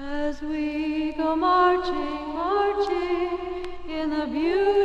As we go marching, marching in the beauty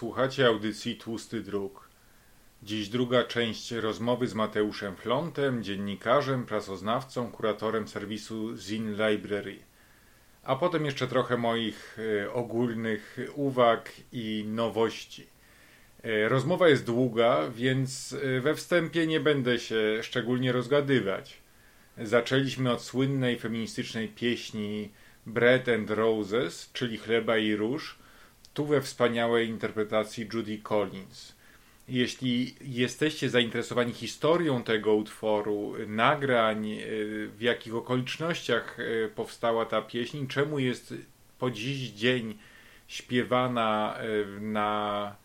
słuchacie audycji Tłusty Druk. Dziś druga część rozmowy z Mateuszem Flontem, dziennikarzem, prasoznawcą, kuratorem serwisu Zin Library. A potem jeszcze trochę moich e, ogólnych uwag i nowości. E, Rozmowa jest długa, więc e, we wstępie nie będę się szczególnie rozgadywać. Zaczęliśmy od słynnej feministycznej pieśni Bread and Roses, czyli Chleba i Róż, tu we wspaniałej interpretacji Judy Collins. Jeśli jesteście zainteresowani historią tego utworu, nagrań, y, w jakich okolicznościach y, powstała ta pieśń, czemu jest po dziś dzień śpiewana y, na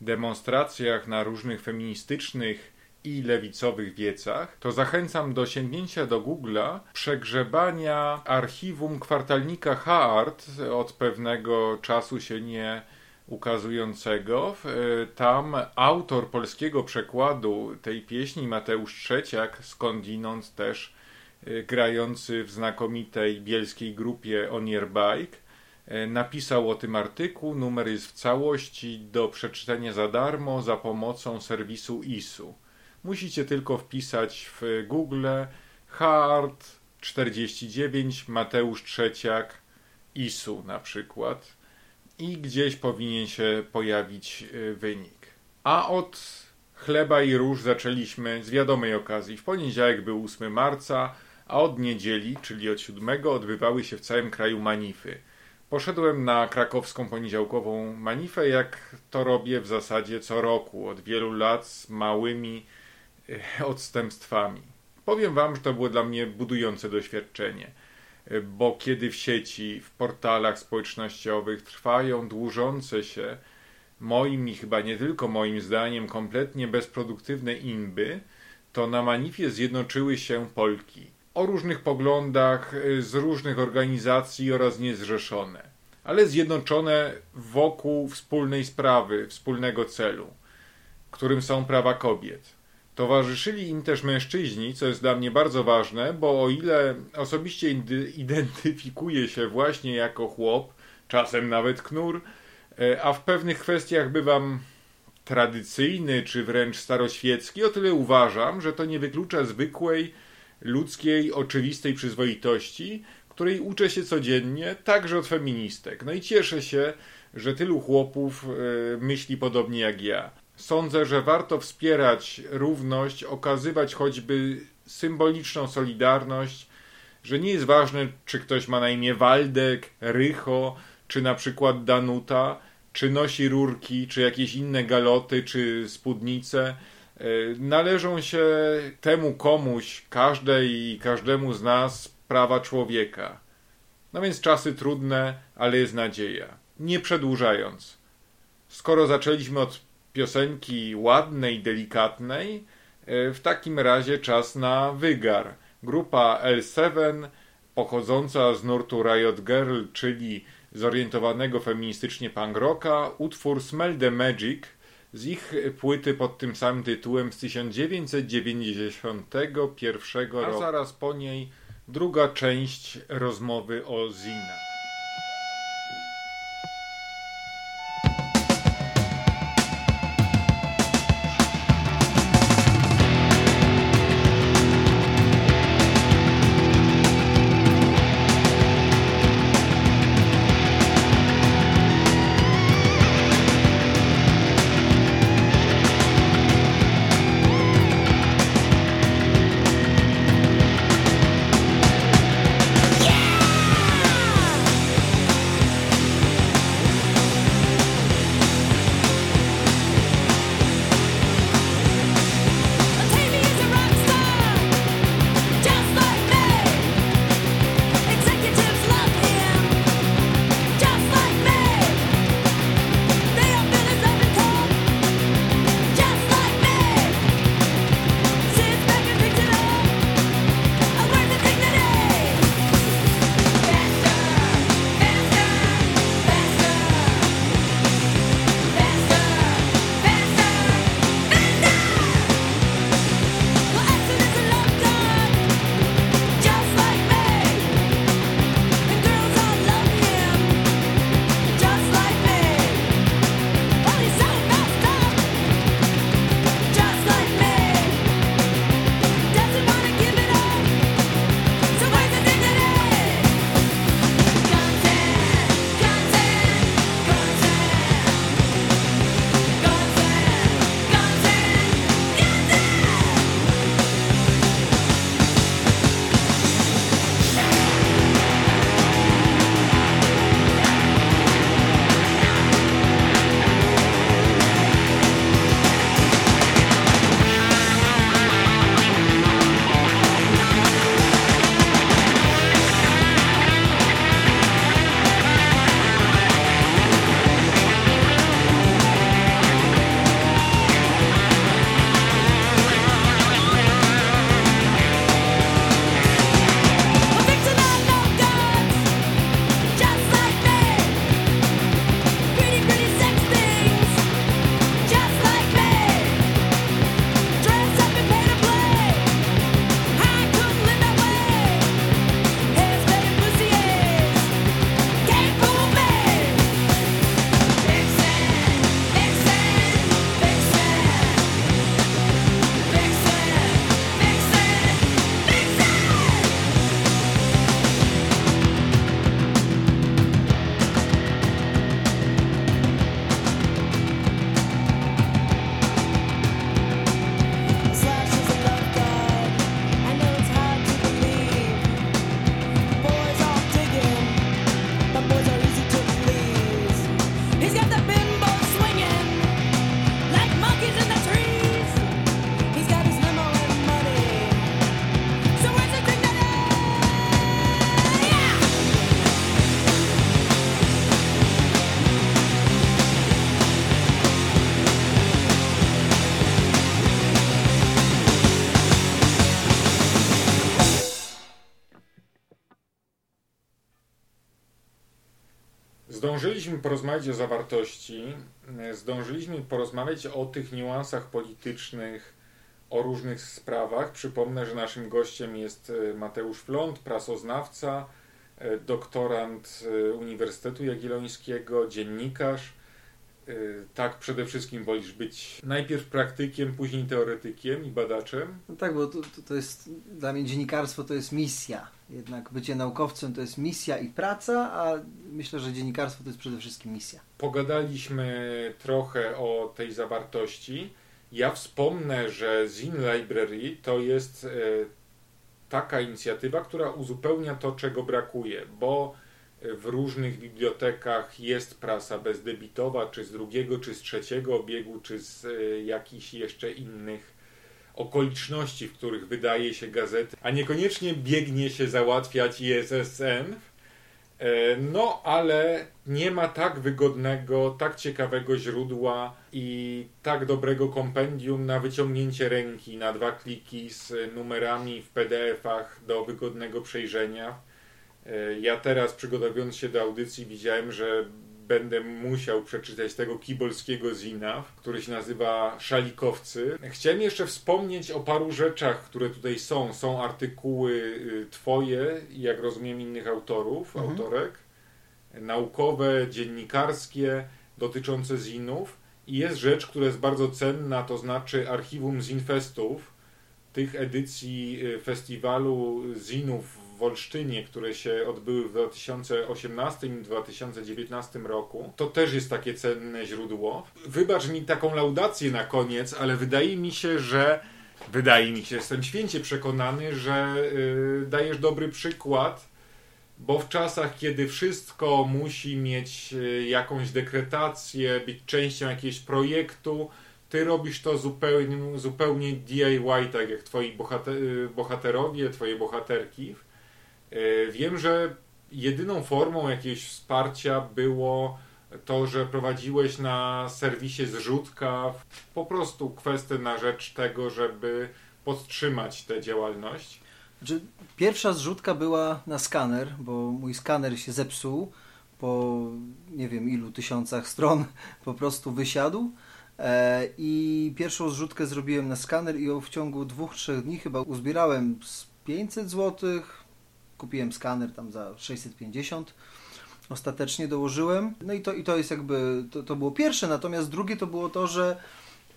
demonstracjach, na różnych feministycznych i lewicowych wiecach, to zachęcam do sięgnięcia do Google'a, przegrzebania archiwum kwartalnika Hart od pewnego czasu się nie ukazującego. E, Tam autor polskiego przekładu tej pieśni, Mateusz Trzeciak, skądinąd też e, grający w znakomitej bielskiej grupie On Your Bike, e, napisał o tym artykuł. Numer jest w całości do przeczytania za darmo za pomocą serwisu ISU. Musicie tylko wpisać w Google Hart 49 Mateusz Trzeciak ISU na przykład i gdzieś powinien się pojawić y, wynik. A od chleba i róż zaczęliśmy z wiadomej okazji. W poniedziałek był 8 marca, a od niedzieli, czyli od 7, odbywały się w całym kraju manify. Poszedłem na krakowską poniedziałkową manifę, jak to robię w zasadzie co roku, od wielu lat z małymi odstępstwami. Powiem Wam, że to było dla mnie budujące doświadczenie. bo kiedy w sieci, w portalach społecznościowych trwają dłużące się, moim i chyba nie tylko moim zdaniem, kompletnie bezproduktywne inby, to na Manifie zjednoczyły się Polki o różnych poglądach, z różnych organizacji oraz niezrzeszone, ale zjednoczone wokół wspólnej sprawy, wspólnego celu, którym są prawa kobiet. Towarzyszyli im też mężczyźni, co jest dla mnie bardzo ważne, bo o ile osobiście identyfikuję się właśnie jako chłop, czasem nawet knur, e, a w pewnych kwestiach bywam tradycyjny czy wręcz staroświecki, o tyle uważam, że to nie wyklucza zwykłej, ludzkiej, oczywistej przyzwoitości, której uczę się codziennie, także od feministek. No i cieszę się, że tylu chłopów e, myśli podobnie jak ja. Sądzę, że warto wspierać równość, okazywać choćby symboliczną solidarność, że nie jest ważne, czy ktoś ma na imię Waldek, Rycho, czy na przykład Danuta, czy nosi rurki, czy jakieś inne galoty, czy spódnice. E, należą się temu komuś, każdej i każdemu z nas prawa człowieka. No więc czasy trudne, ale jest nadzieja. Nie przedłużając. Skoro zaczęliśmy od piosenki ładnej, delikatnej, e, w takim razie czas na wygar. Grupa L7, pochodząca z nurtu Riot Girl, czyli zorientowanego feministycznie punk rocka, utwór Smell the Magic z ich płyty pod tym samym tytułem z 1991 roku, a zaraz po niej druga część rozmowy o Zina. Porozmawiać o zawartości, e, zdążyliśmy porozmawiać o tych niuansach politycznych, o różnych sprawach. Przypomnę, że naszym gościem jest e, Mateusz Flont, prasoznawca, e, doktorant Uniwersytetu Jagiellońskiego, dziennikarz. Tak, przede wszystkim wolisz być najpierw praktykiem, później teoretykiem i badaczem? No tak, bo to, to jest dla mnie dziennikarstwo to jest misja. Jednak bycie naukowcem to jest misja i praca, a myślę, że dziennikarstwo to jest przede wszystkim misja. Pogadaliśmy trochę o tej zawartości. Ja wspomnę, że Zin Library to jest e, taka inicjatywa, która uzupełnia to, czego brakuje, bo w różnych bibliotekach jest prasa bezdebitowa, czy z drugiego, czy z trzeciego obiegu, czy z e, jakichś jeszcze innych okoliczności, w których wydaje się gazety, a niekoniecznie biegnie się załatwiać ISSN. E, no, ale nie ma tak wygodnego, tak ciekawego źródła i tak dobrego kompendium na wyciągnięcie ręki na dwa kliki z numerami w PDF-ach do wygodnego przejrzenia. E, ja teraz, przygotowując się do audycji, widziałem, że będę musiał przeczytać tego kibolskiego zina, który się nazywa Szalikowcy. Chciałem jeszcze wspomnieć o paru rzeczach, które tutaj są. Są artykuły y, twoje, jak rozumiem innych autorów, mhm. autorek, naukowe, dziennikarskie, dotyczące zinów. I jest rzecz, która jest bardzo cenna, to znaczy archiwum Zinfestów, tych edycji y, festiwalu zinów Olsztynie, które się odbyły w 2018 i 2019 roku, to też jest takie cenne źródło. Wybacz mi taką laudację na koniec, ale wydaje mi się, że wydaje mi się, jestem święcie przekonany, że yy, dajesz dobry przykład, bo w czasach, kiedy wszystko musi mieć yy, jakąś dekretację, być częścią jakiegoś projektu, ty robisz to zupełnie, zupełnie DIY, tak jak twoi bohater, y, bohaterowie, twoje bohaterki. E, wiem, że jedyną formą jakiegoś wsparcia było to, że prowadziłeś na serwisie zrzutka po prostu kwestię na rzecz tego, żeby podtrzymać tę działalność. Znaczy, pierwsza zrzutka była na skaner, bo mój skaner się zepsuł po nie wiem ilu tysiącach stron po prostu wysiadł. E, I pierwszą zrzutkę zrobiłem na skaner i w ciągu dwóch, trzech dni chyba uzbierałem z 500 złotych, kupiłem skaner tam za 650 ostatecznie dołożyłem. No i to, i to jest jakby, to, to było pierwsze, natomiast drugie to było to, że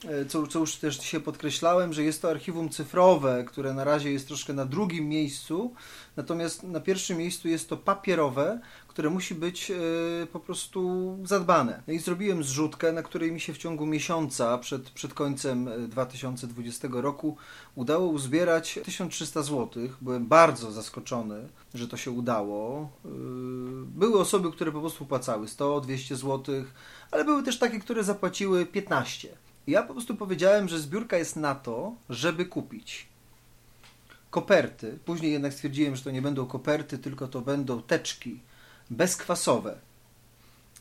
e, co, co już też dzisiaj podkreślałem, że jest to archiwum cyfrowe, które na razie jest troszkę na drugim miejscu, natomiast na pierwszym miejscu jest to papierowe, które musi być e, po prostu zadbane. No i zrobiłem zrzutkę, na której mi się w ciągu miesiąca przed, przed końcem 2020 e, roku udało uzbierać 1300 zł. Byłem bardzo zaskoczony, że to się udało. E, były osoby, które po prostu płacały 100, 200 zł, ale były też takie, które zapłaciły 15. Ja po prostu powiedziałem, że zbiórka jest na to, żeby kupić koperty. Później jednak stwierdziłem, że to nie będą koperty, tylko to będą teczki bezkwasowe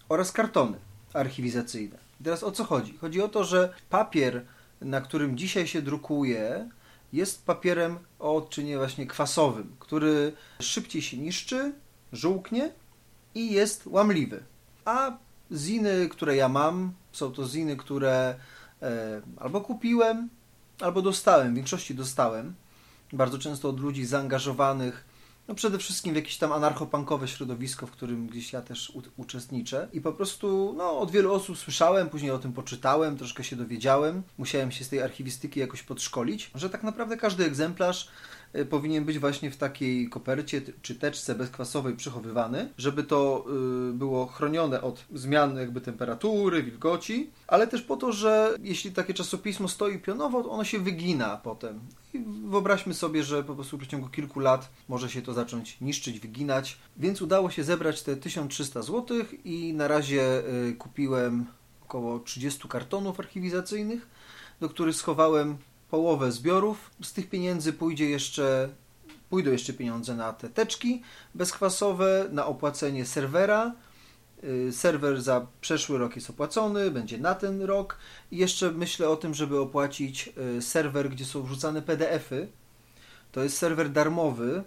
oraz kartony archiwizacyjne. I teraz o co chodzi? Chodzi o to, że papier, na którym dzisiaj się drukuje, jest papierem o odczynie właśnie kwasowym, który szybciej się niszczy, żółknie i jest łamliwy. A ziny, które ja mam, są to ziny, które e, albo kupiłem, albo dostałem, w większości dostałem, bardzo często od ludzi zaangażowanych no przede wszystkim w jakieś tam anarchopankowe środowisko, w którym gdzieś ja też uczestniczę. I po prostu no, od wielu osób słyszałem, później o tym poczytałem, troszkę się dowiedziałem. Musiałem się z tej archiwistyki jakoś podszkolić, że tak naprawdę każdy egzemplarz powinien być właśnie w takiej kopercie czy teczce bezkwasowej przechowywany, żeby to y, było chronione od zmian jakby temperatury, wilgoci, ale też po to, że jeśli takie czasopismo stoi pionowo, to ono się wygina potem. I wyobraźmy sobie, że po prostu w przeciągu kilku lat może się to zacząć niszczyć, wyginać. Więc udało się zebrać te 1300 zł i na razie y, kupiłem około 30 kartonów archiwizacyjnych, do których schowałem połowę zbiorów. Z tych pieniędzy pójdzie jeszcze, pójdą jeszcze pieniądze na te teczki bezkwasowe, na opłacenie serwera. Y, serwer za przeszły rok jest opłacony, będzie na ten rok. I jeszcze myślę o tym, żeby opłacić y, serwer, gdzie są wrzucane PDFy. To jest serwer darmowy,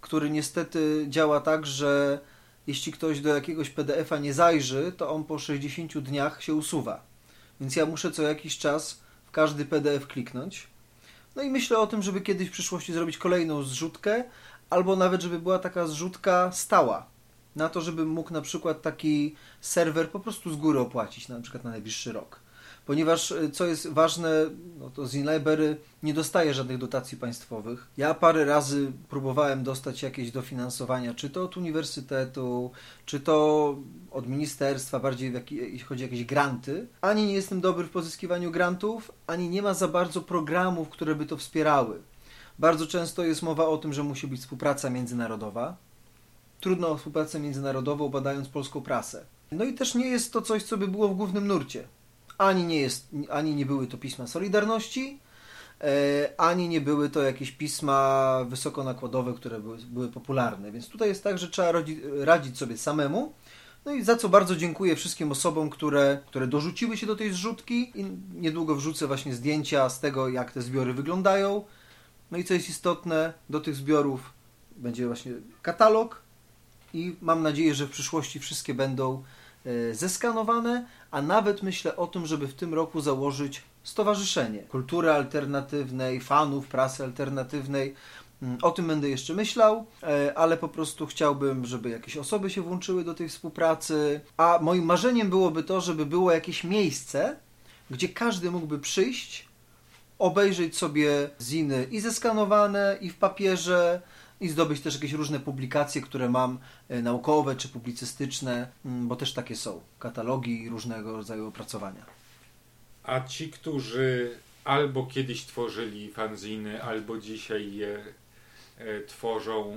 który niestety działa tak, że jeśli ktoś do jakiegoś PDF-a nie zajrzy, to on po 60 dniach się usuwa. Więc ja muszę co jakiś czas każdy PDF kliknąć. No i myślę o tym, żeby kiedyś w przyszłości zrobić kolejną zrzutkę, albo nawet, żeby była taka zrzutka stała. Na to, żebym mógł na przykład taki serwer po prostu z góry opłacić, na przykład na najbliższy rok ponieważ y, co jest ważne, no to Zinlibrary nie dostaje żadnych dotacji państwowych. Ja parę razy próbowałem dostać jakieś dofinansowania, czy to od uniwersytetu, czy to od ministerstwa, bardziej jeśli chodzi o jakieś granty. Ani nie jestem dobry w pozyskiwaniu grantów, ani nie ma za bardzo programów, które by to wspierały. Bardzo często jest mowa o tym, że musi być współpraca międzynarodowa. Trudno o współpracę międzynarodową, badając polską prasę. No i też nie jest to coś, co by było w głównym nurcie ani nie, jest, ani nie były to pisma Solidarności, e, ani nie były to jakieś pisma wysokonakładowe, które były, były popularne. Więc tutaj jest tak, że trzeba radzi, radzić sobie samemu. No i za co bardzo dziękuję wszystkim osobom, które, które dorzuciły się do tej zrzutki i niedługo wrzucę właśnie zdjęcia z tego, jak te zbiory wyglądają. No i co jest istotne, do tych zbiorów będzie właśnie katalog i mam nadzieję, że w przyszłości wszystkie będą zeskanowane, a nawet myślę o tym, żeby w tym roku założyć stowarzyszenie kultury alternatywnej, fanów prasy alternatywnej. Mm, o tym będę jeszcze myślał, e, ale po prostu chciałbym, żeby jakieś osoby się włączyły do tej współpracy. A moim marzeniem byłoby to, żeby było jakieś miejsce, gdzie każdy mógłby przyjść, obejrzeć sobie ziny i zeskanowane, i w papierze, i zdobyć też jakieś różne publikacje, które mam e, naukowe czy publicystyczne, mm, bo też takie są, katalogi różnego rodzaju opracowania. A ci, którzy albo kiedyś tworzyli fanziny, albo dzisiaj je e, tworzą,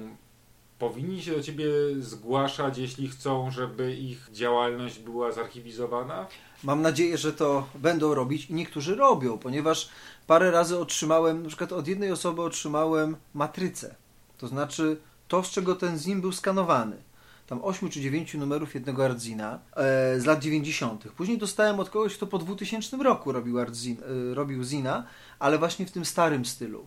powinni się do ciebie zgłaszać, jeśli chcą, żeby ich działalność była zarchiwizowana? Mam nadzieję, że to będą robić i niektórzy robią, ponieważ parę razy otrzymałem, na przykład od jednej osoby otrzymałem matrycę to znaczy to, z czego ten zim był skanowany. Tam 8 czy 9 numerów jednego Ardzina e, z lat 90. Później dostałem od kogoś, kto po 2000 roku robił, Ardzin, e, robił Zina, ale właśnie w tym starym stylu.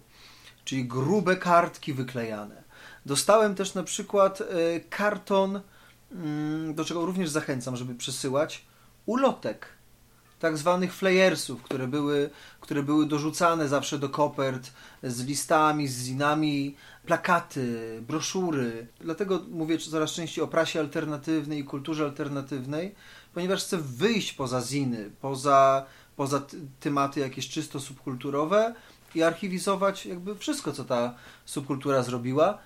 Czyli grube kartki wyklejane. Dostałem też na przykład e, karton, mm, do czego również zachęcam, żeby przesyłać, ulotek tak zwanych flayersów, które były, które były dorzucane zawsze do kopert z listami, z zinami, plakaty, broszury. Dlatego mówię coraz częściej o prasie alternatywnej i kulturze alternatywnej, ponieważ chcę wyjść poza ziny, poza, poza tematy jakieś czysto subkulturowe i archiwizować jakby wszystko, co ta subkultura zrobiła.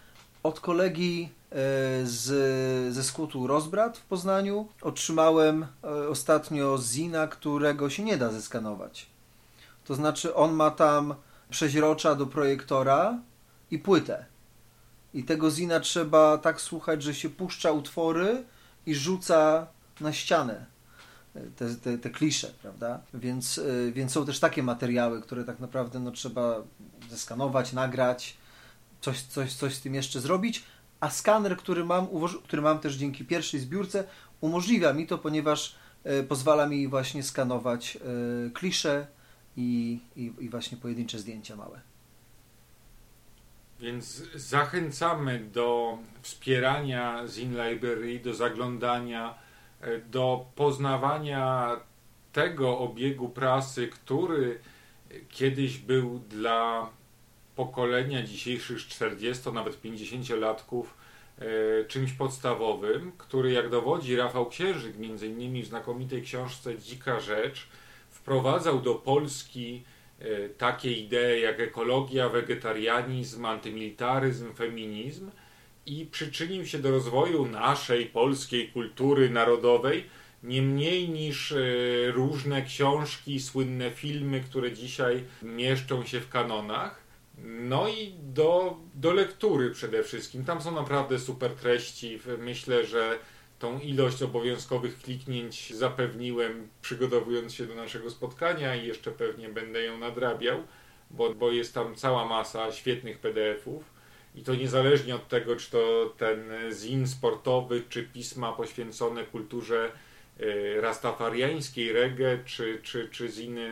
Od kolegi e, z, ze skrótu Rozbrat w Poznaniu otrzymałem e, ostatnio zina, którego się nie da zeskanować. To znaczy on ma tam przeźrocza do projektora i płytę. I tego zina trzeba tak słuchać, że się puszcza utwory i rzuca na ścianę te, te, te klisze, prawda? Więc, e, więc są też takie materiały, które tak naprawdę no, trzeba zeskanować, nagrać, coś, coś, coś z tym jeszcze zrobić. A skaner, który mam, który mam też dzięki pierwszej zbiórce, umożliwia mi to, ponieważ e, pozwala mi właśnie skanować e, klisze i, i, i właśnie pojedyncze zdjęcia małe. Więc zachęcamy do wspierania Zin Library, do zaglądania, e, do poznawania tego obiegu prasy, który kiedyś był dla pokolenia dzisiejszych 40, nawet 50-latków e, czymś podstawowym, który jak dowodzi Rafał Księżyk, między innymi w znakomitej książce Dzika Rzecz, wprowadzał do Polski E, takie idee jak ekologia, wegetarianizm, antymilitaryzm, feminizm i przyczynił się do rozwoju naszej polskiej kultury narodowej nie mniej niż e, różne książki, słynne filmy, które dzisiaj mieszczą się w kanonach. No i do, do lektury przede wszystkim. Tam są naprawdę super treści. Myślę, że tą ilość obowiązkowych kliknięć zapewniłem, przygotowując się do naszego spotkania i jeszcze pewnie będę ją nadrabiał, bo, bo jest tam cała masa świetnych PDF-ów. I to niezależnie od tego, czy to ten zin sportowy, czy pisma poświęcone kulturze rastafariańskiej reggae, czy, czy, czy ziny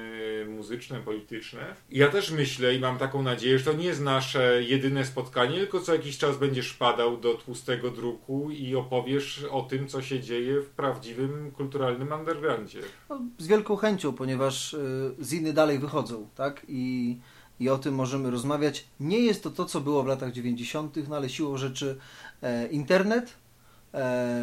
muzyczne, polityczne. Ja też myślę i mam taką nadzieję, że to nie jest nasze jedyne spotkanie, tylko co jakiś czas będziesz padał do tłustego druku i opowiesz o tym, co się dzieje w prawdziwym kulturalnym undergroundzie. No, z wielką chęcią, ponieważ y, ziny dalej wychodzą, tak? I, I o tym możemy rozmawiać. Nie jest to to, co było w latach 90., no ale siłą rzeczy e, internet,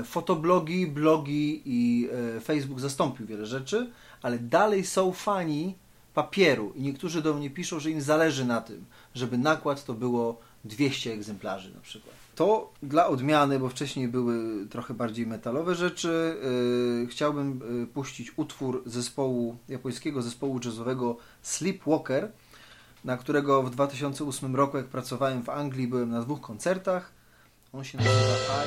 fotoblogi, blogi i e, Facebook zastąpił wiele rzeczy, ale dalej są fani papieru i niektórzy do mnie piszą, że im zależy na tym, żeby nakład to było 200 egzemplarzy na przykład. To dla odmiany, bo wcześniej były trochę bardziej metalowe rzeczy, yy, chciałbym yy, puścić utwór zespołu, japońskiego zespołu jazzowego Sleepwalker, na którego w 2008 roku, jak pracowałem w Anglii, byłem na dwóch koncertach. On się nazywa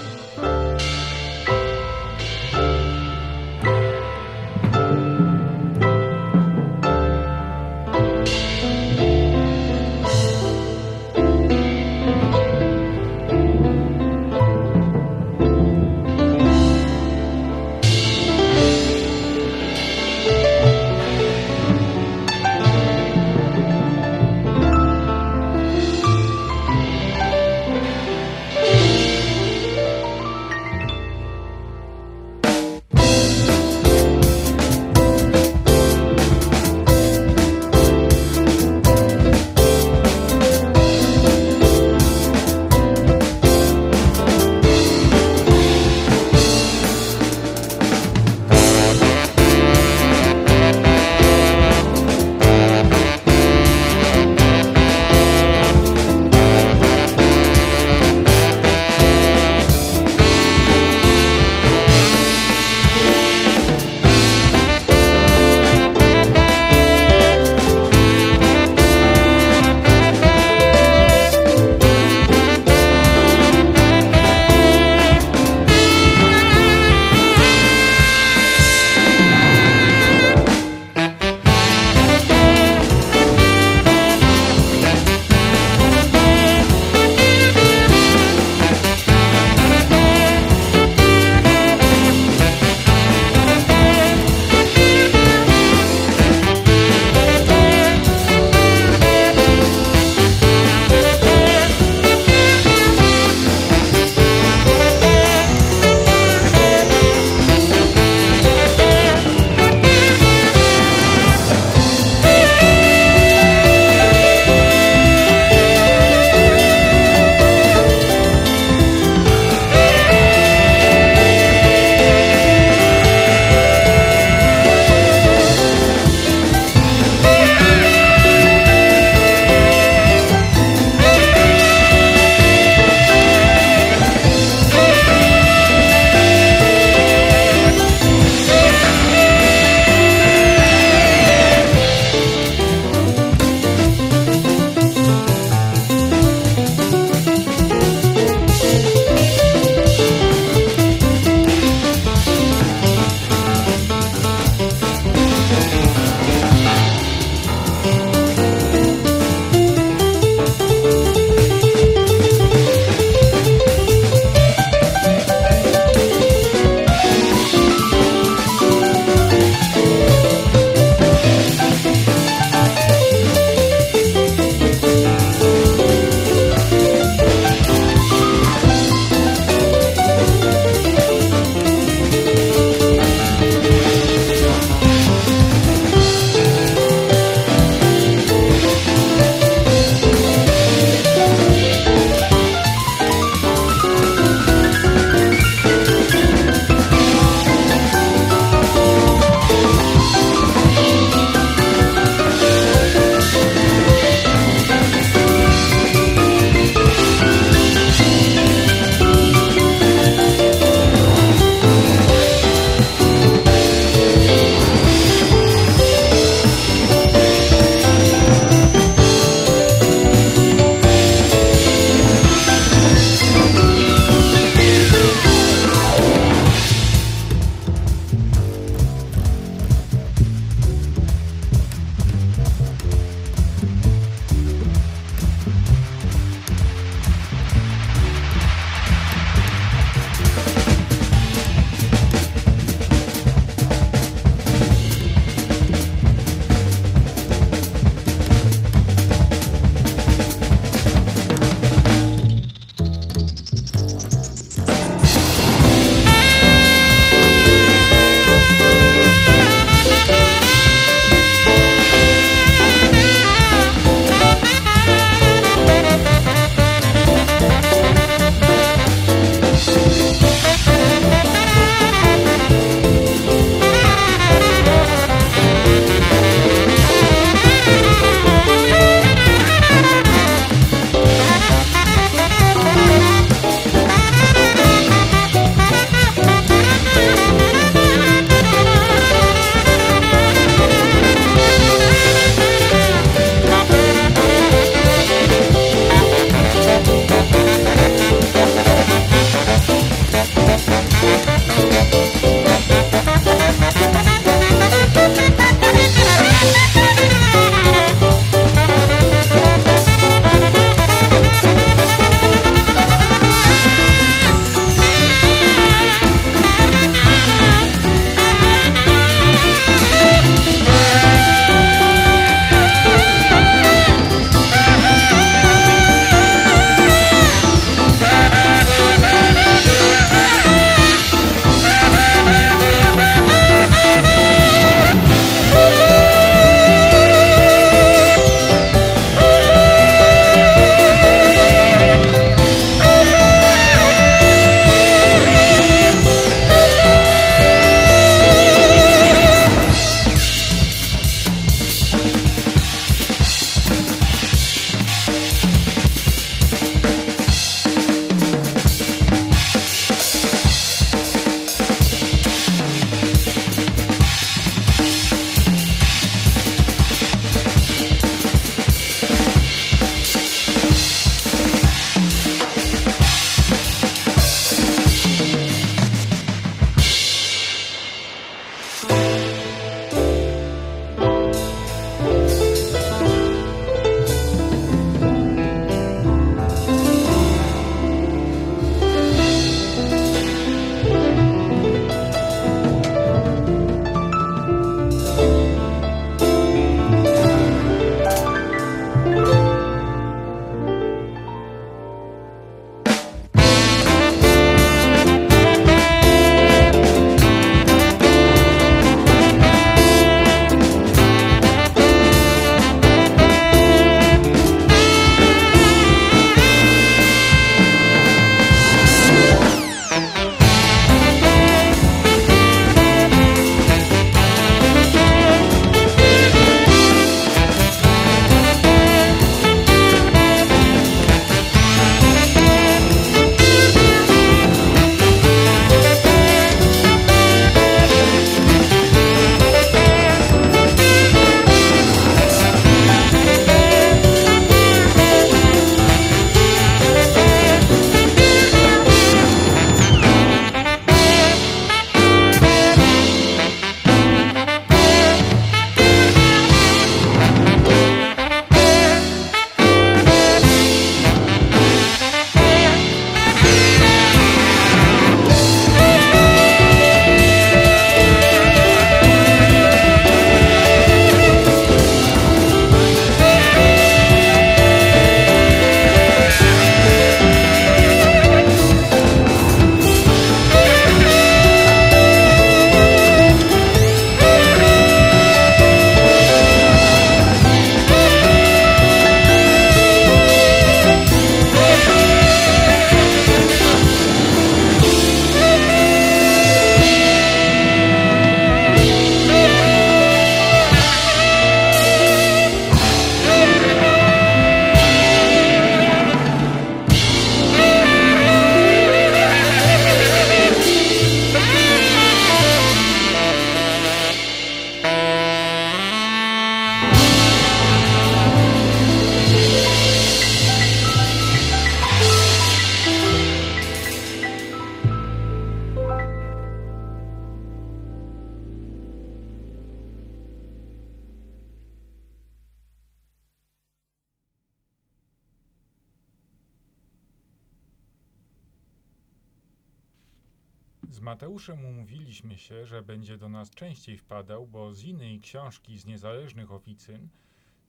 Mateuszem umówiliśmy się, że będzie do nas częściej wpadał, bo z innej książki z niezależnych oficyn,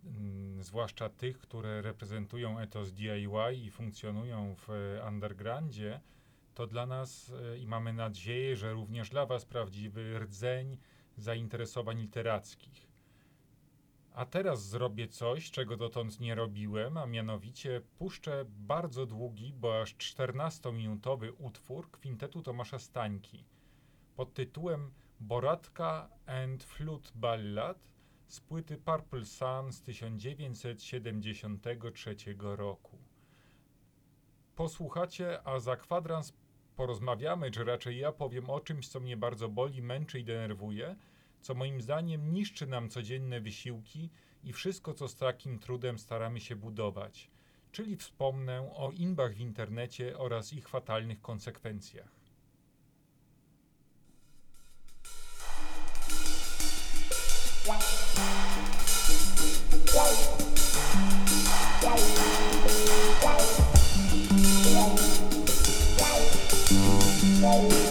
mm, zwłaszcza tych, które reprezentują etos DIY i funkcjonują w e, undergroundzie, to dla nas e, i mamy nadzieję, że również dla Was prawdziwy rdzeń zainteresowań literackich. A teraz zrobię coś, czego dotąd nie robiłem, a mianowicie puszczę bardzo długi, bo aż 14-minutowy utwór kwintetu Tomasza Stańki pod tytułem Boratka and Flute Ballad z płyty Purple Sun z 1973 roku. Posłuchacie, a za kwadrans porozmawiamy, czy raczej ja powiem o czymś, co mnie bardzo boli, męczy i denerwuje, co moim zdaniem niszczy nam codzienne wysiłki i wszystko, co z takim trudem staramy się budować. Czyli wspomnę o imbach w internecie oraz ich fatalnych konsekwencjach. Wow.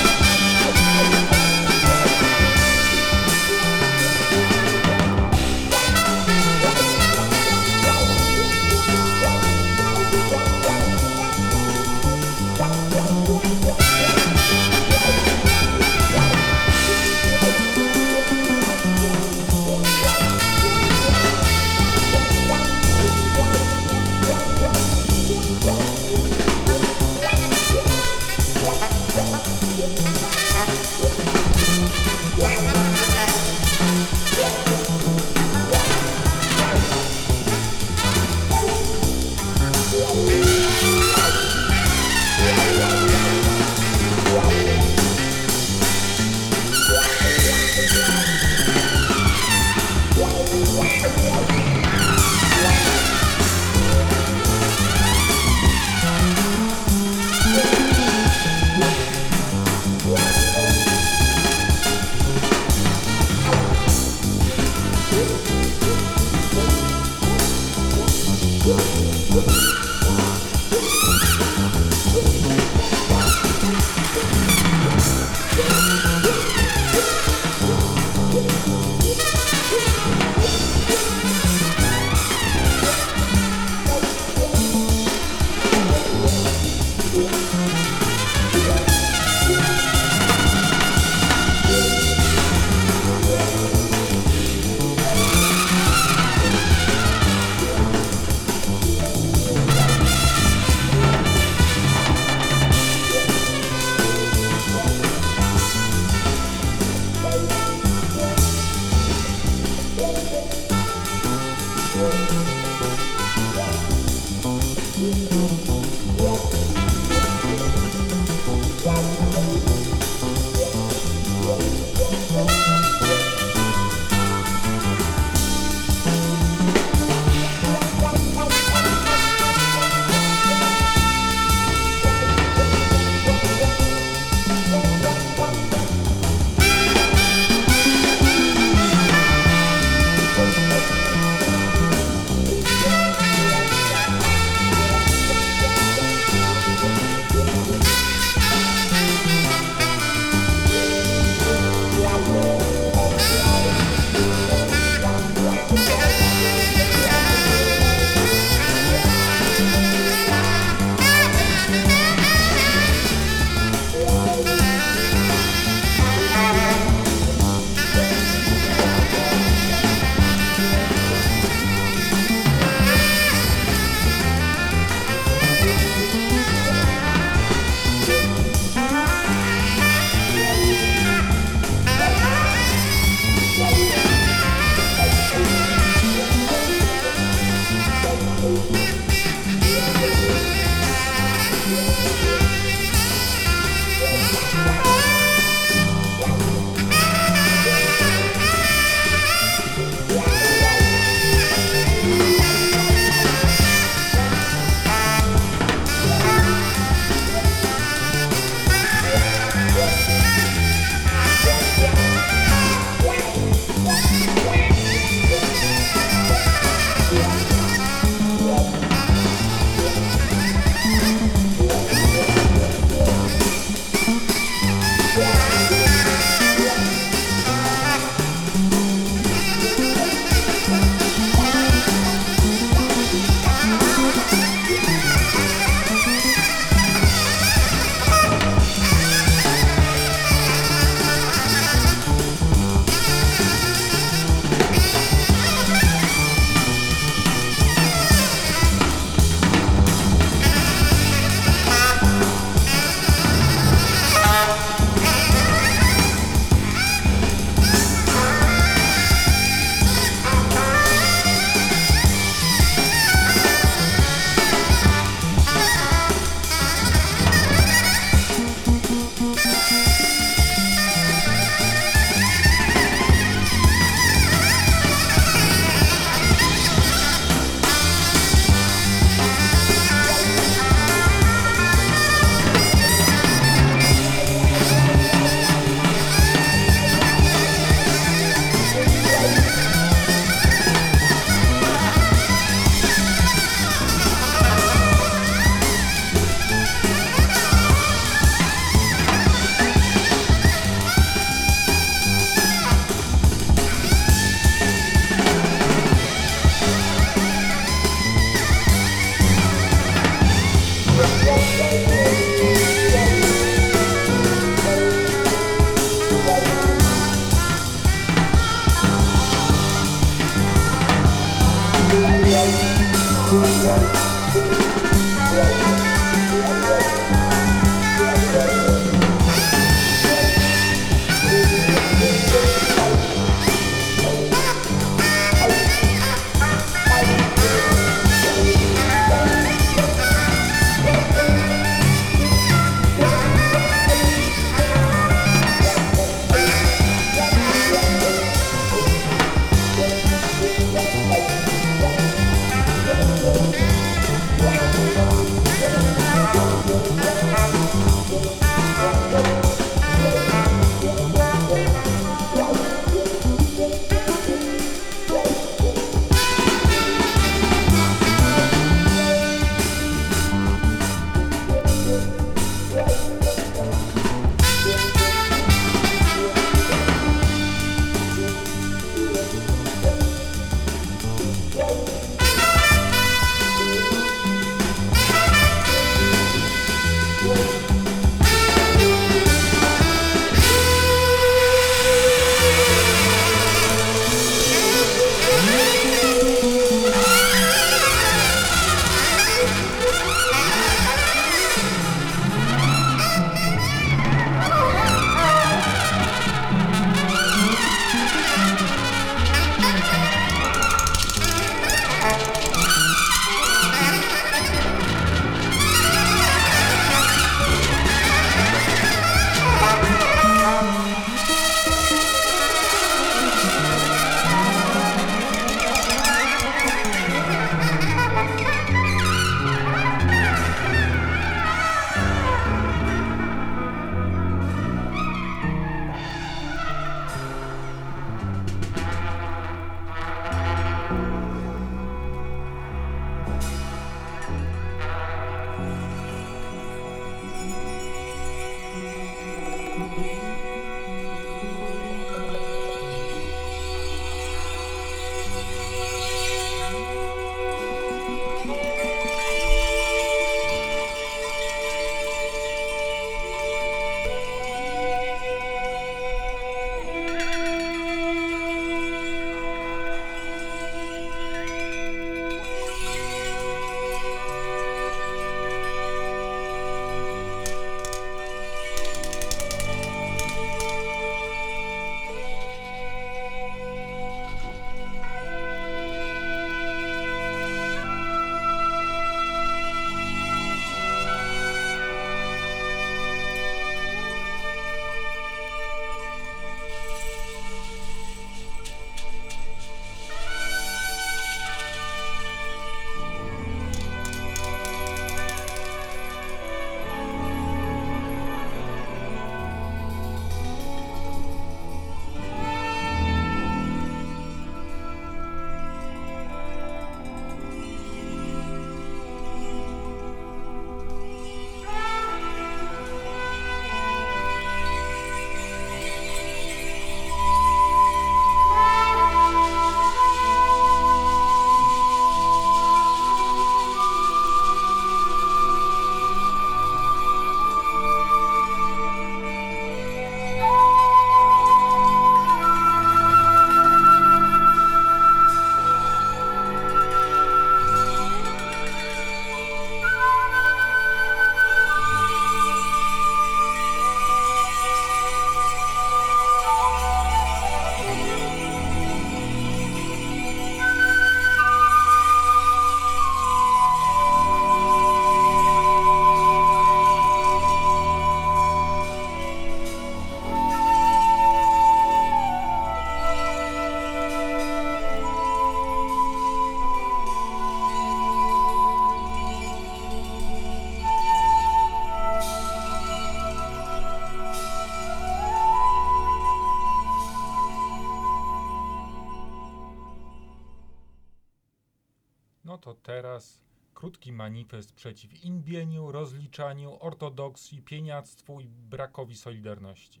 Manifest przeciw inbieniu, rozliczaniu, ortodoksji, pieniactwu i brakowi solidarności.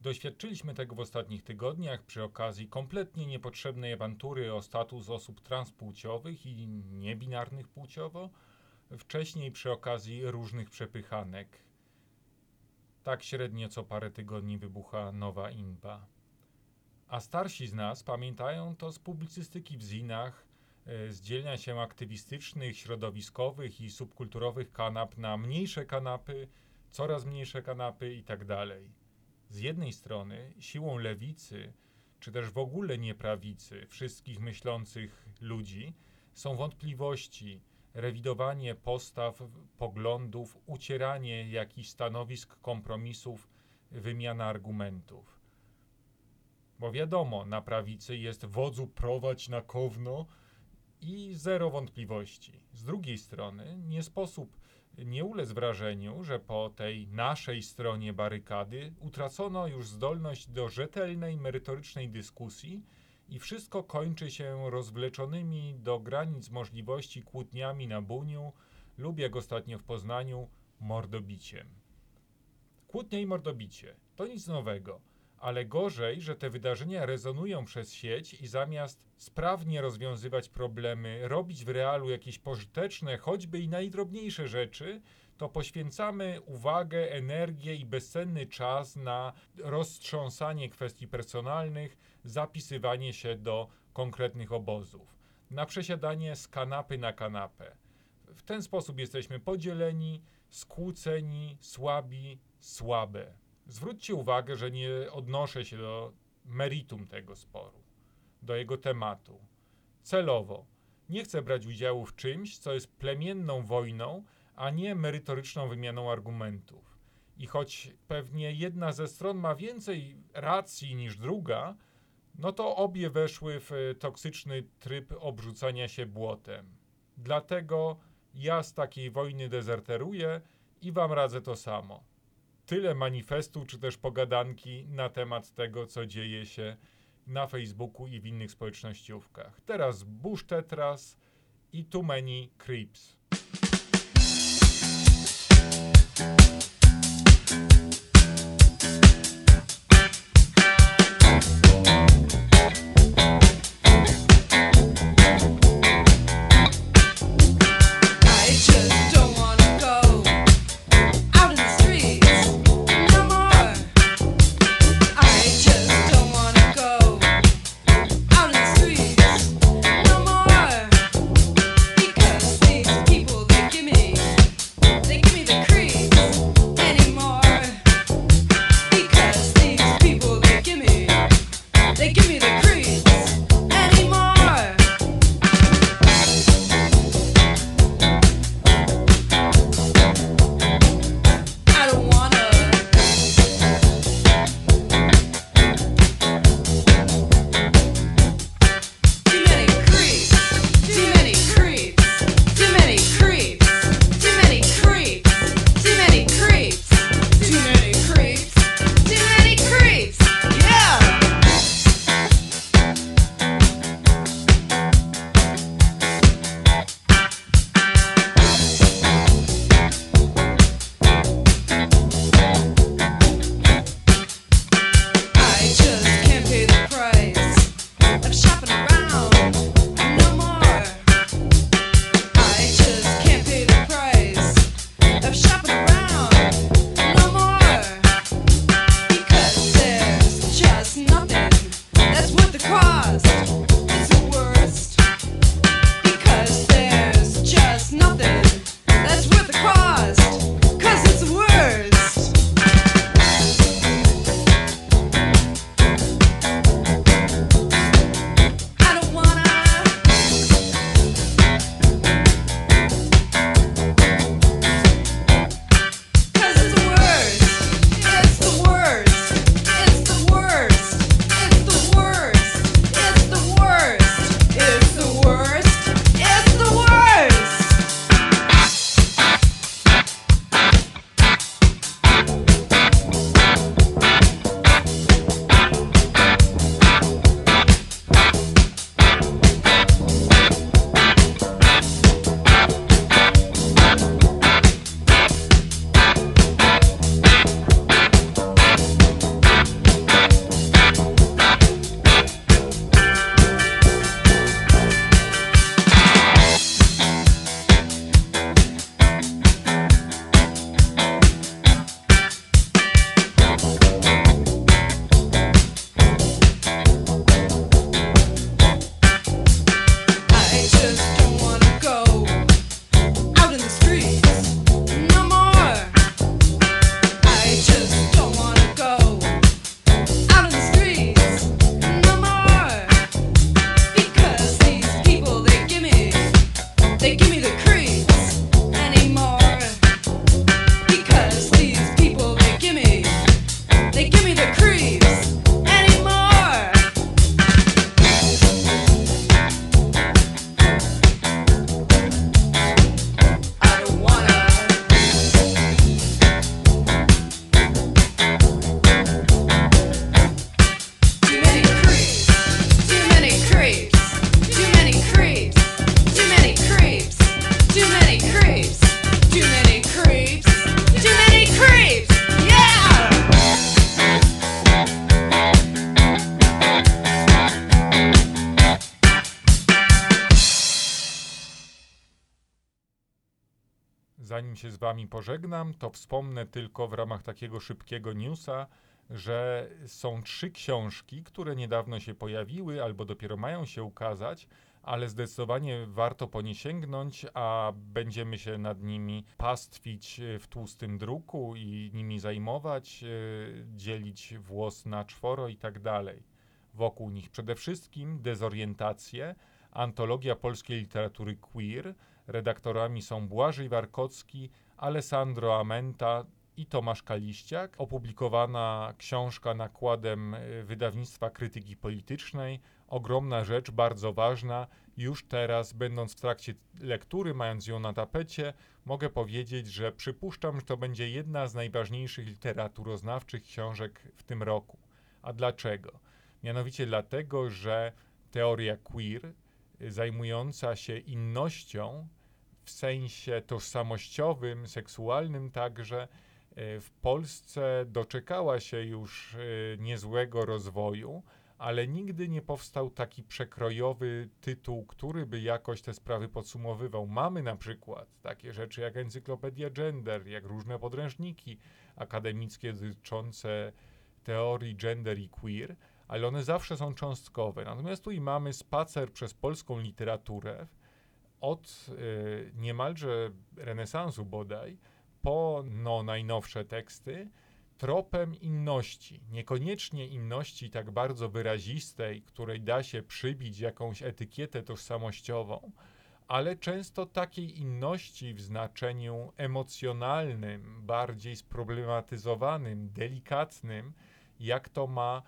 Doświadczyliśmy tego w ostatnich tygodniach przy okazji kompletnie niepotrzebnej awantury o status osób transpłciowych i niebinarnych płciowo, wcześniej przy okazji różnych przepychanek. Tak średnio co parę tygodni wybucha nowa inba. A starsi z nas pamiętają to z publicystyki w zinach, zdzielnia się aktywistycznych, środowiskowych i subkulturowych kanap na mniejsze kanapy, coraz mniejsze kanapy i tak dalej. Z jednej strony siłą lewicy, czy też w ogóle nieprawicy, wszystkich myślących ludzi, są wątpliwości, rewidowanie postaw, poglądów, ucieranie jakichś stanowisk, kompromisów, wymiana argumentów. Bo wiadomo, na prawicy jest wodzu prowadź na kowno i zero wątpliwości. Z drugiej strony nie sposób nie ulec wrażeniu, że po tej naszej stronie barykady utracono już zdolność do rzetelnej, merytorycznej dyskusji i wszystko kończy się rozwleczonymi do granic możliwości kłótniami na Buniu lub jak ostatnio w Poznaniu mordobiciem. Kłótnia i mordobicie to nic nowego, ale gorzej, że te wydarzenia rezonują przez sieć i zamiast sprawnie rozwiązywać problemy, robić w realu jakieś pożyteczne, choćby i najdrobniejsze rzeczy, to poświęcamy uwagę, energię i bezcenny czas na roztrząsanie kwestii personalnych, zapisywanie się do konkretnych obozów, na przesiadanie z kanapy na kanapę. W ten sposób jesteśmy podzieleni, skłóceni, słabi, słabe. Zwróćcie uwagę, że nie odnoszę się do meritum tego sporu, do jego tematu. Celowo nie chcę brać udziału w czymś, co jest plemienną wojną, a nie merytoryczną wymianą argumentów. I choć pewnie jedna ze stron ma więcej racji niż druga, no to obie weszły w e, toksyczny tryb obrzucania się błotem. Dlatego ja z takiej wojny dezerteruję i wam radzę to samo. Tyle manifestu czy też pogadanki na temat tego, co dzieje się na Facebooku i w innych społecznościówkach. Teraz Bush Tetras i Too Many Creeps. Wami pożegnam, to wspomnę tylko w ramach takiego szybkiego newsa, że są trzy książki, które niedawno się pojawiły albo dopiero mają się ukazać, ale zdecydowanie warto po nie sięgnąć, a będziemy się nad nimi pastwić w tłustym druku i nimi zajmować, yy, dzielić włos na czworo i tak dalej. Wokół nich przede wszystkim dezorientacje, antologia polskiej literatury queer. Redaktorami są Błażej Warkocki, Alessandro Amenta, i Tomasz Kaliściak. Opublikowana książka nakładem y, wydawnictwa krytyki politycznej. Ogromna rzecz, bardzo ważna. Już teraz, będąc w trakcie lektury, mając ją na tapecie, mogę powiedzieć, że przypuszczam, że to będzie jedna z najważniejszych literaturoznawczych książek w tym roku. A dlaczego? Mianowicie dlatego, że teoria queer, y, zajmująca się innością, w sensie tożsamościowym, seksualnym także, E, w Polsce doczekała się już e, niezłego rozwoju, ale nigdy nie powstał taki przekrojowy tytuł, który by jakoś te sprawy podsumowywał. Mamy na przykład takie rzeczy jak Encyklopedia Gender, jak różne podręczniki akademickie dotyczące teorii gender i queer, ale one zawsze są cząstkowe. Natomiast tu i mamy spacer przez polską literaturę od y, niemalże renesansu bodaj, po no, najnowsze teksty tropem inności. Niekoniecznie inności tak bardzo wyrazistej, której da się przybić jakąś etykietę tożsamościową, ale często takiej inności w znaczeniu emocjonalnym, bardziej sproblematyzowanym, delikatnym, jak to ma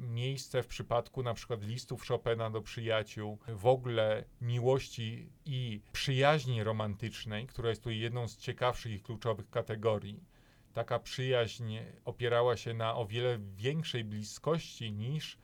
miejsce w przypadku na przykład listów Chopina do przyjaciół, w ogóle miłości i przyjaźni romantycznej, która jest tu jedną z ciekawszych i kluczowych kategorii. Taka przyjaźń opierała się na o wiele większej bliskości niż y,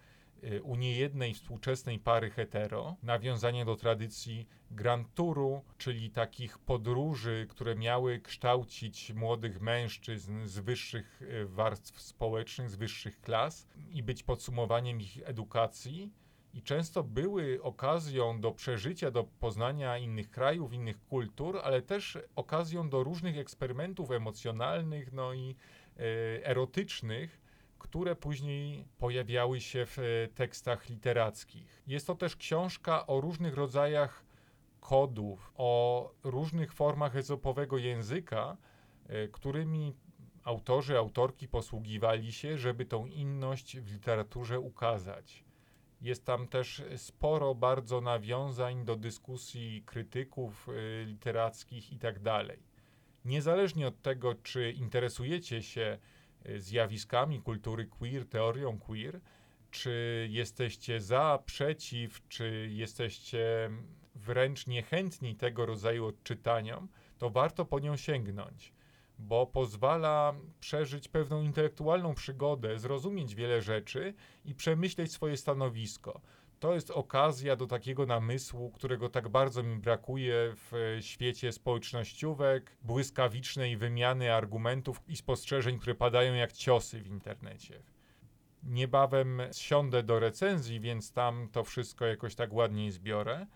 u niejednej współczesnej pary hetero, nawiązanie do tradycji Grand Touru, czyli takich podróży, które miały kształcić młodych mężczyzn z wyższych y, warstw społecznych, z wyższych klas i być podsumowaniem ich edukacji. I często były okazją do przeżycia, do poznania innych krajów, innych kultur, ale też okazją do różnych eksperymentów emocjonalnych, no i e, erotycznych, które później pojawiały się w e, tekstach literackich. Jest to też książka o różnych rodzajach kodów, o różnych formach ezopowego języka, e, którymi autorzy, autorki posługiwali się, żeby tą inność w literaturze ukazać. Jest tam też sporo bardzo nawiązań do dyskusji krytyków y, literackich i tak. Niezależnie od tego, czy interesujecie się zjawiskami kultury queer, teorią queer, czy jesteście za, przeciw, czy jesteście wręcz niechętni tego rodzaju odczytaniom, to warto po nią sięgnąć bo pozwala przeżyć pewną intelektualną przygodę, zrozumieć wiele rzeczy i przemyśleć swoje stanowisko. To jest okazja do takiego namysłu, którego tak bardzo mi brakuje w świecie społecznościówek, błyskawicznej wymiany argumentów i spostrzeżeń, które padają jak ciosy w internecie. Niebawem siądę do recenzji, więc tam to wszystko jakoś tak ładniej zbiorę.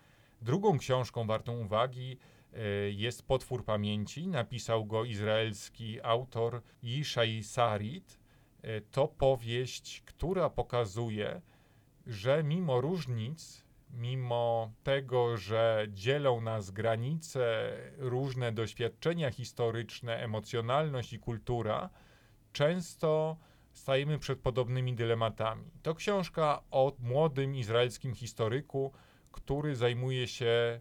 Drugą książką wartą uwagi E, jest Potwór Pamięci, napisał go izraelski autor Yishai Sarit. E, to powieść, która pokazuje, że mimo różnic, mimo tego, że dzielą nas granice, różne doświadczenia historyczne, emocjonalność i kultura, często stajemy przed podobnymi dylematami. To książka o młodym izraelskim historyku, który zajmuje się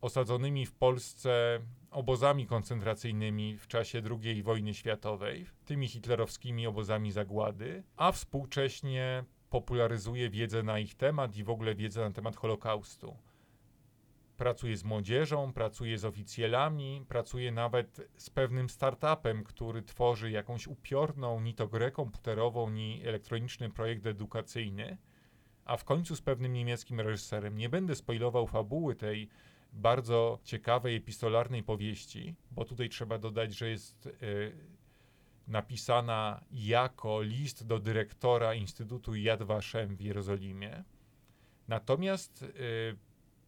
osadzonymi w Polsce obozami koncentracyjnymi w czasie II wojny światowej, tymi hitlerowskimi obozami zagłady, a współcześnie popularyzuje wiedzę na ich temat i w ogóle wiedzę na temat Holokaustu. Pracuje z młodzieżą, pracuje z oficjelami, pracuje nawet z pewnym startupem, który tworzy jakąś upiorną ni to grę komputerową, ni elektroniczny projekt edukacyjny, a w końcu z pewnym niemieckim reżyserem. Nie będę spoilował fabuły tej bardzo ciekawej epistolarnej powieści, bo tutaj trzeba dodać, że jest y, napisana jako list do dyrektora Instytutu Yad Vashem w Jerozolimie. Natomiast y,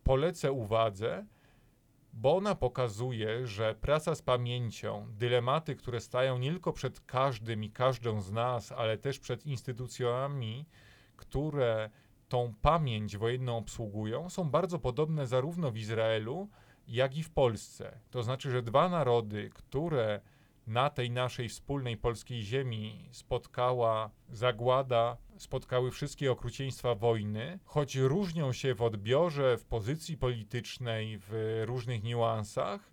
polecę uwadze bo ona pokazuje, że praca z pamięcią, dylematy, które stają nie tylko przed każdym i każdą z nas, ale też przed instytucjami, które tą pamięć wojenną obsługują, są bardzo podobne zarówno w Izraelu, jak i w Polsce. To znaczy, że dwa narody, które na tej naszej wspólnej polskiej ziemi spotkała zagłada, spotkały wszystkie okrucieństwa wojny, choć różnią się w odbiorze, w pozycji politycznej, w różnych niuansach,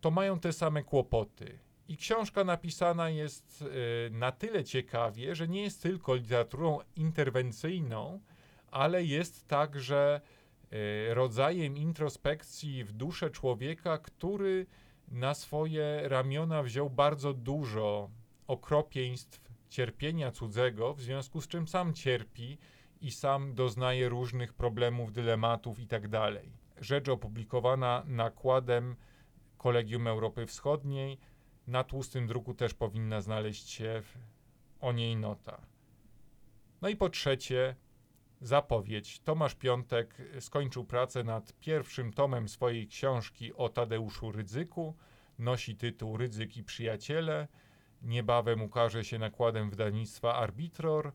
to mają te same kłopoty. I książka napisana jest y, na tyle ciekawie, że nie jest tylko literaturą interwencyjną, ale jest także y, rodzajem introspekcji w duszę człowieka, który na swoje ramiona wziął bardzo dużo okropieństw cierpienia cudzego, w związku z czym sam cierpi i sam doznaje różnych problemów, dylematów itd. Rzecz opublikowana nakładem Kolegium Europy Wschodniej. Na tłustym druku też powinna znaleźć się o niej nota. No i po trzecie, zapowiedź. Tomasz Piątek skończył pracę nad pierwszym tomem swojej książki o Tadeuszu Rydzyku. Nosi tytuł Rydzyk i przyjaciele. Niebawem ukaże się nakładem wydawnictwa Arbitror.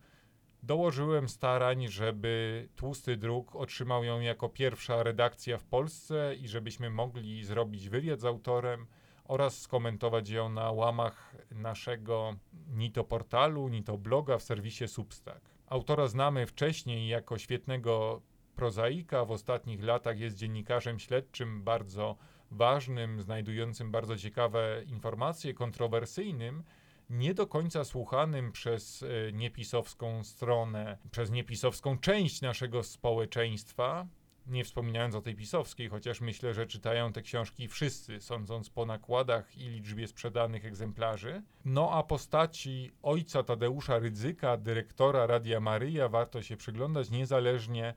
Dołożyłem starań, żeby Tłusty Druk otrzymał ją jako pierwsza redakcja w Polsce i żebyśmy mogli zrobić wywiad z autorem oraz skomentować ją na łamach naszego ni to portalu, ni to bloga w serwisie Substack. Autora znamy wcześniej jako świetnego prozaika, w ostatnich latach jest dziennikarzem śledczym bardzo ważnym, znajdującym bardzo ciekawe informacje, kontrowersyjnym, nie do końca słuchanym przez e, niepisowską stronę, przez niepisowską część naszego społeczeństwa, nie wspominając o tej pisowskiej, chociaż myślę, że czytają te książki wszyscy, sądząc po nakładach i liczbie sprzedanych egzemplarzy. No a postaci ojca Tadeusza Rydzyka, dyrektora Radia Maryja, warto się przyglądać niezależnie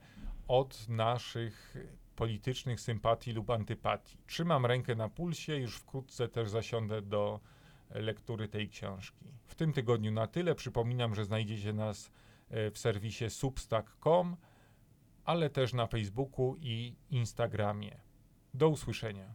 od naszych politycznych sympatii lub antypatii. Trzymam rękę na pulsie, już wkrótce też zasiądę do lektury tej książki. W tym tygodniu na tyle. Przypominam, że znajdziecie nas e, w serwisie substack.com ale też na Facebooku i Instagramie. Do usłyszenia.